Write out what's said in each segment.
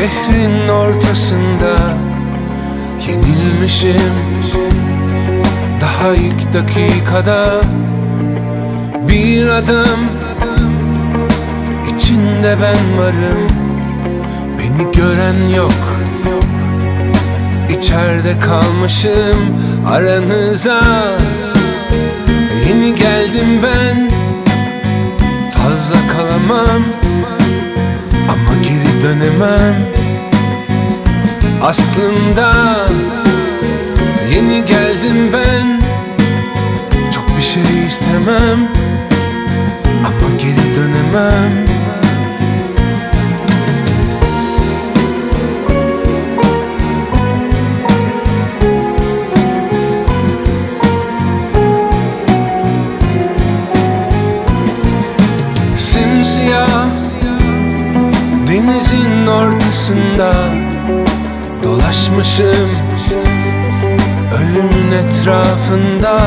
Şehrin ortasında yenilmişim. Daha ilk dakikada bir adım içinde ben varım. Beni gören yok. İçeride kalmışım aranıza. Yeni geldim ben. Fazla kalamam Ama geri dönemem. Aslında Yeni geldim ben. Çok bir şey istemem. Ama geri dönemem. Simsiyah Denizin ortasında Dolaşmışım. Ölümün etrafında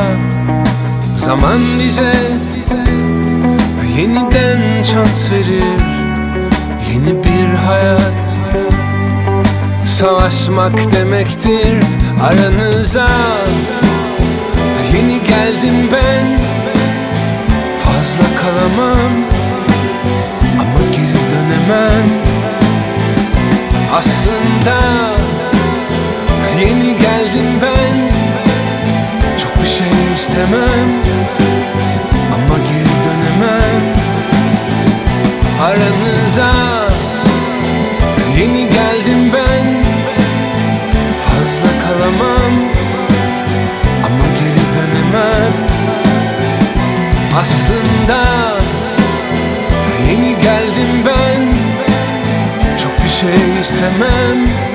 Zaman bize Yeniden şans verir. Yeni bir hayat Savaşmak demektir aranıza. Yeni geldim ben Fazla kalamam. Ama geri dönemem istemem Ama geri dönemem. Aranıza Yeni geldim ben. Fazla kalamam Ama geri dönemem. Aslında Yeni geldim ben. Çok bir şey istemem